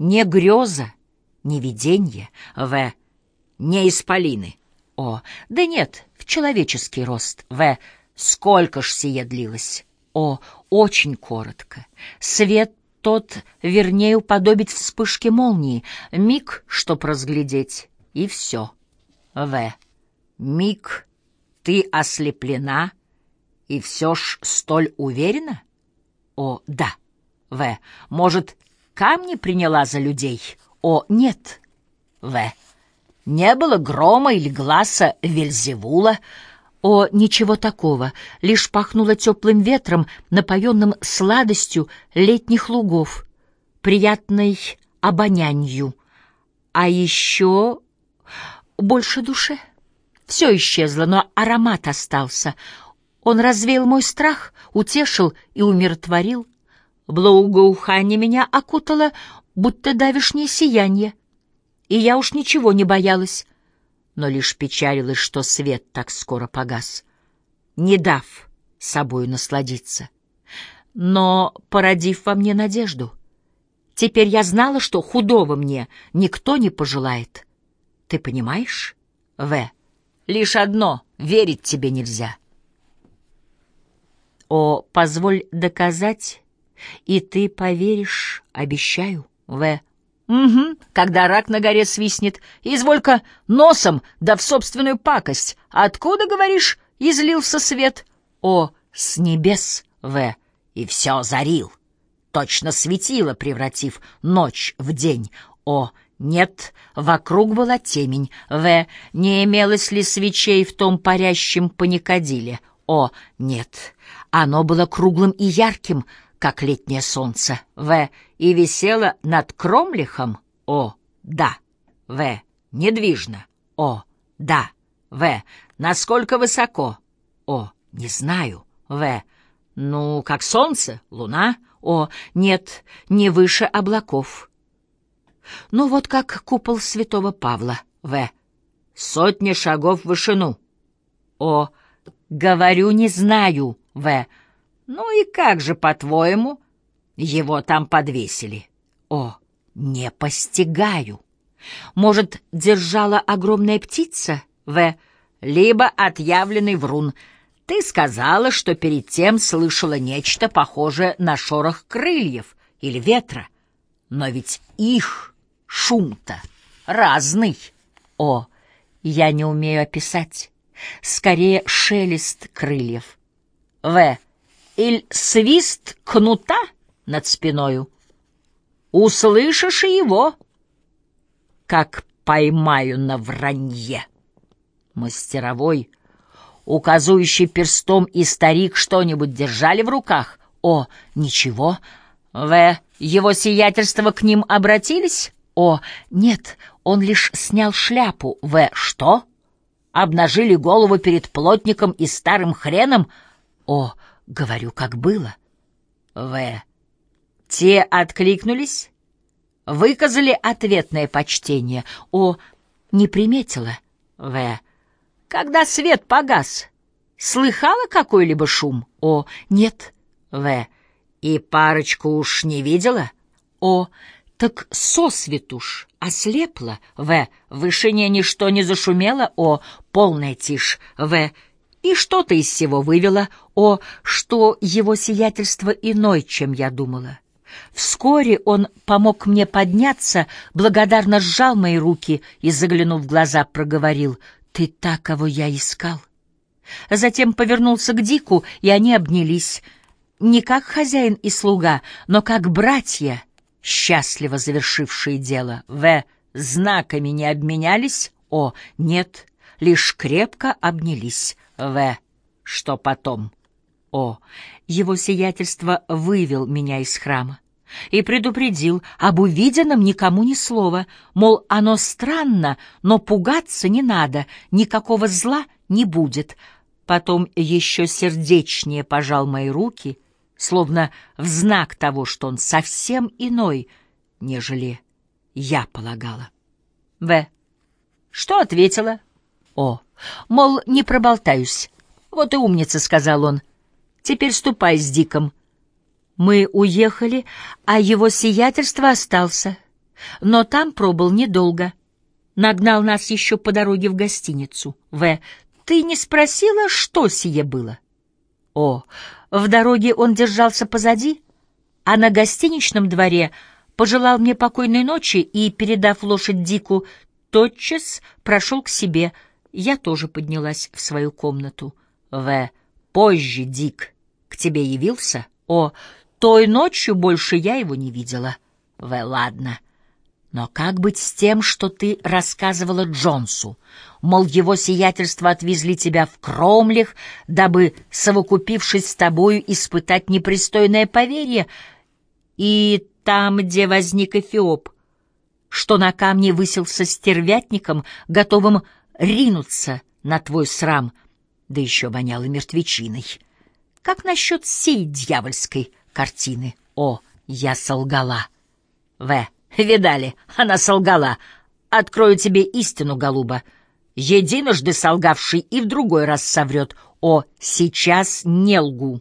Не греза, не виденье, В. Не исполины. О. Да нет, в человеческий рост, В. Сколько ж сие длилось? О. Очень коротко. Свет тот, вернее, уподобить вспышке молнии, миг, чтоб разглядеть, и все. В. Миг, ты ослеплена, и все ж столь уверена? О, да. В. Может, камни приняла за людей? О, нет. В. Не было грома или глаза Вельзевула, о, ничего такого, лишь пахнуло теплым ветром, напоенным сладостью летних лугов, приятной обонянью, а еще больше душе. Все исчезло, но аромат остался. Он развеял мой страх, утешил и умиротворил. Благоухание меня окутало, будто давишнее сияние, и я уж ничего не боялась но лишь печалилась, что свет так скоро погас, не дав собою насладиться, но породив во мне надежду. Теперь я знала, что худого мне никто не пожелает. Ты понимаешь, В? Лишь одно — верить тебе нельзя. О, позволь доказать, и ты поверишь, обещаю, В. Угу, когда рак на горе свистнет, изволь-ка носом, да в собственную пакость. Откуда, говоришь, излился свет? О, с небес, В, и все зарил. Точно светило, превратив ночь в день. О, нет, вокруг была темень. В, не имелось ли свечей в том парящем паникадиле? О, нет, оно было круглым и ярким, как летнее солнце, В, и висела над Кромлихом, О, да, В, недвижно, О, да, В, насколько высоко, О, не знаю, В, ну, как солнце, луна, О, нет, не выше облаков. Ну, вот как купол святого Павла, В, сотни шагов в вышину, О, говорю, не знаю, В, ну и как же, по-твоему, его там подвесили? О, не постигаю. Может, держала огромная птица, В, либо отъявленный врун. Ты сказала, что перед тем слышала нечто похожее на шорох крыльев или ветра. Но ведь их шум-то разный. О, я не умею описать. Скорее, шелест крыльев. В или свист кнута над спиною. Услышишь и его, как поймаю на вранье. Мастеровой, указующий перстом и старик что-нибудь держали в руках? О, ничего. В его сиятельство к ним обратились? О, нет, он лишь снял шляпу. В что? Обнажили голову перед плотником и старым хреном? О, Говорю, как было. В. Те откликнулись, выказали ответное почтение. О, не приметила. В. Когда свет погас, слыхала какой-либо шум? О, нет. В. И парочку уж не видела? О, так сосвет уж ослепла. В. В вышине ничто не зашумело. О, полная тишь. В. И что-то из всего вывело, о, что его сиятельство иной, чем я думала. Вскоре он помог мне подняться, благодарно сжал мои руки и, заглянув в глаза, проговорил «Ты та, кого я искал». Затем повернулся к Дику, и они обнялись, не как хозяин и слуга, но как братья, счастливо завершившие дело. В. Знаками не обменялись? О, нет, лишь крепко обнялись. В. Что потом? О. Его сиятельство вывел меня из храма и предупредил об увиденном никому ни слова, мол, оно странно, но пугаться не надо, никакого зла не будет. Потом еще сердечнее пожал мои руки, словно в знак того, что он совсем иной, нежели я полагала. В. Что ответила? О. Мол, не проболтаюсь. Вот и умница, — сказал он. Теперь ступай с Диком. Мы уехали, а его сиятельство остался. но там пробыл недолго. Нагнал нас еще по дороге в гостиницу. В. Ты не спросила, что сие было? О. В дороге он держался позади, а на гостиничном дворе пожелал мне покойной ночи и, передав лошадь Дику, тотчас прошел к себе. Я тоже поднялась в свою комнату. В. Позже Дик к тебе явился? О. Той ночью больше я его не видела. В. Ладно. Но как быть с тем, что ты рассказывала Джонсу? Мол, его сиятельство отвезли тебя в Кромлях, дабы, совокупившись с тобою, испытать непристойное поверье, и там, где возник Эфиоп, что на камне высился стервятником, готовым ринуться на твой срам, да еще воняло мертвечиной. Как насчет сей дьявольской картины? О, я солгала. В. Видали, она солгала. Открою тебе истину, голуба. Единожды солгавший и в другой раз соврет. О, сейчас не лгу.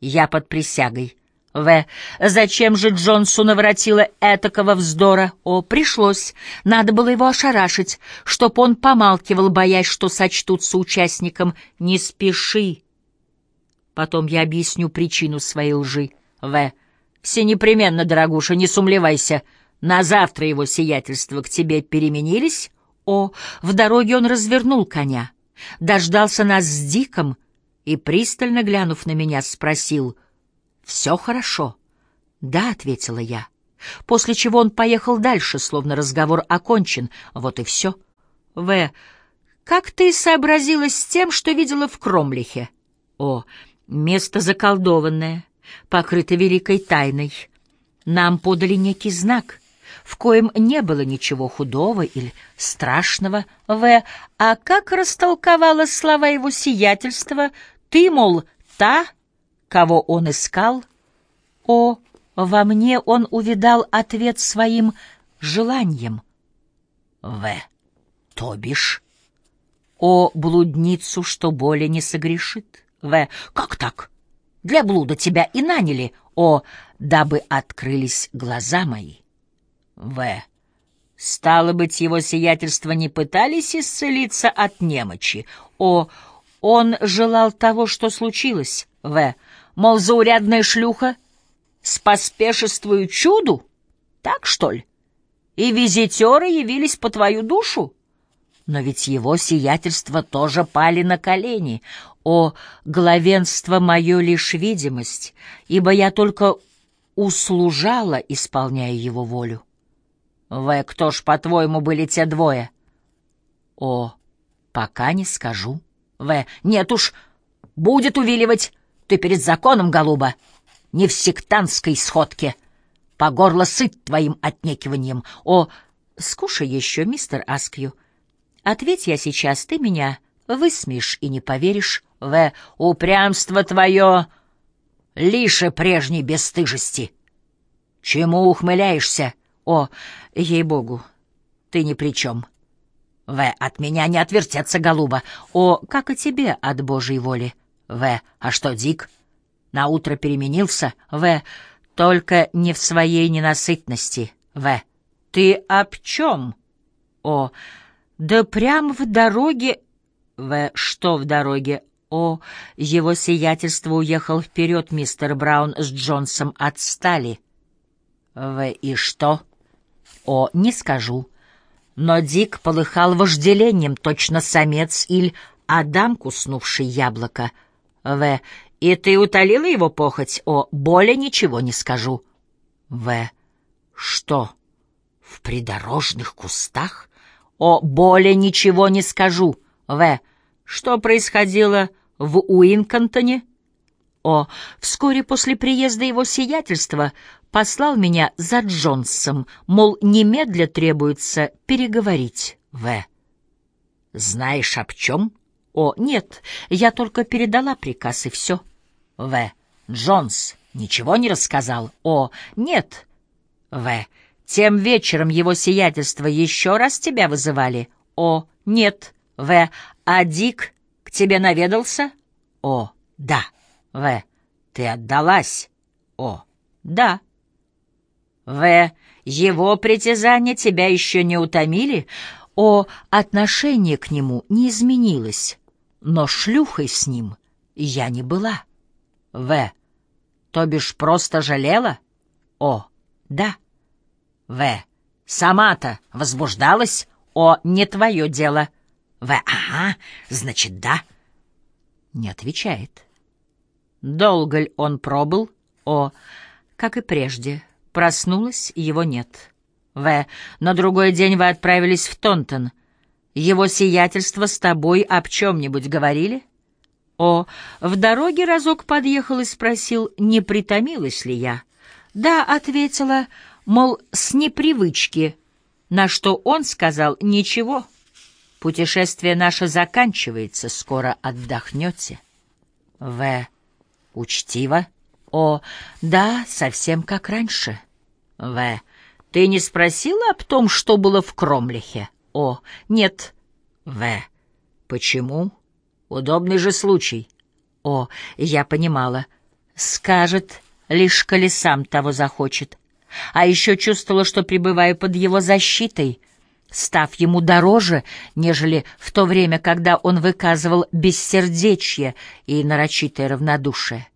Я под присягой. В. Зачем же Джонсу наворотила этакого вздора? О, пришлось. Надо было его ошарашить, чтоб он помалкивал, боясь, что сочтутся участником. Не спеши. Потом я объясню причину своей лжи. В. Все непременно, дорогуша, не сумлевайся. На завтра его сиятельство к тебе переменились? О, в дороге он развернул коня, дождался нас с Диком и, пристально глянув на меня, спросил, «Все хорошо?» «Да», — ответила я. После чего он поехал дальше, словно разговор окончен. Вот и все. В. Как ты сообразилась с тем, что видела в Кромлихе? О, место заколдованное, покрыто великой тайной. Нам подали некий знак — в коем не было ничего худого или страшного, В. А как растолковала слова его сиятельства, ты, мол, та, кого он искал? О, во мне он увидал ответ своим желанием. В. То бишь? О, блудницу, что более не согрешит. В. Как так? Для блуда тебя и наняли. О, дабы открылись глаза мои. В. Стало быть, его сиятельство не пытались исцелиться от немочи. О. Он желал того, что случилось. В. Мол, заурядная шлюха споспешествую чуду? Так, что ли? И визитеры явились по твою душу? Но ведь его сиятельство тоже пали на колени. О, главенство мое лишь видимость, ибо я только услужала, исполняя его волю. «Вы кто ж, по-твоему, были те двое?» «О, пока не скажу». «В, нет уж, будет увиливать. Ты перед законом, голуба, не в сектантской сходке. По горло сыт твоим отнекиванием. О, скушай еще, мистер Аскью. Ответь я сейчас, ты меня высмеешь и не поверишь. В, упрямство твое лише прежней бесстыжести. Чему ухмыляешься?» О, ей-богу, ты ни при чем. В. От меня не отвертеться, голуба. О, как и тебе от Божьей воли. В. А что, Дик? На утро переменился? В. Только не в своей ненасытности. В. Ты об чем? О. Да прям в дороге... В. Что в дороге? О, его сиятельство уехал вперед, мистер Браун с Джонсом отстали. В. И что? О, не скажу. Но Дик полыхал вожделением, точно самец или Адам, куснувший яблоко. В. И ты утолила его похоть? О, более ничего не скажу. В. Что? В придорожных кустах? О, более ничего не скажу. В. Что происходило в Уинкантоне? О, вскоре после приезда его сиятельства послал меня за Джонсом, мол, немедля требуется переговорить, В. Знаешь, об чем? О, нет, я только передала приказ, и все. В. Джонс ничего не рассказал? О, нет. В. Тем вечером его сиятельство еще раз тебя вызывали? О, нет. В. А Дик к тебе наведался? О, да. В. Ты отдалась? О, да. В. Его притязания тебя еще не утомили? О, отношение к нему не изменилось, но шлюхой с ним я не была. В. То бишь просто жалела? О, да. В. Сама-то возбуждалась? О, не твое дело. В. Ага, значит, да. Не отвечает. Долго ли он пробыл? О, как и прежде. Проснулась, его нет. В. На другой день вы отправились в Тонтон. Его сиятельство с тобой об чем-нибудь говорили? О. В дороге разок подъехал и спросил, не притомилась ли я. Да, ответила, мол, с непривычки, на что он сказал «Ничего, путешествие наше заканчивается, скоро отдохнете». В. Учтиво. О. Да, совсем как раньше. В. Ты не спросила об том, что было в Кромлихе? О. Нет. В. Почему? Удобный же случай. О. Я понимала. Скажет, лишь коли сам того захочет а еще чувствовала, что пребываю под его защитой, став ему дороже, нежели в то время, когда он выказывал бессердечие и нарочитое равнодушие.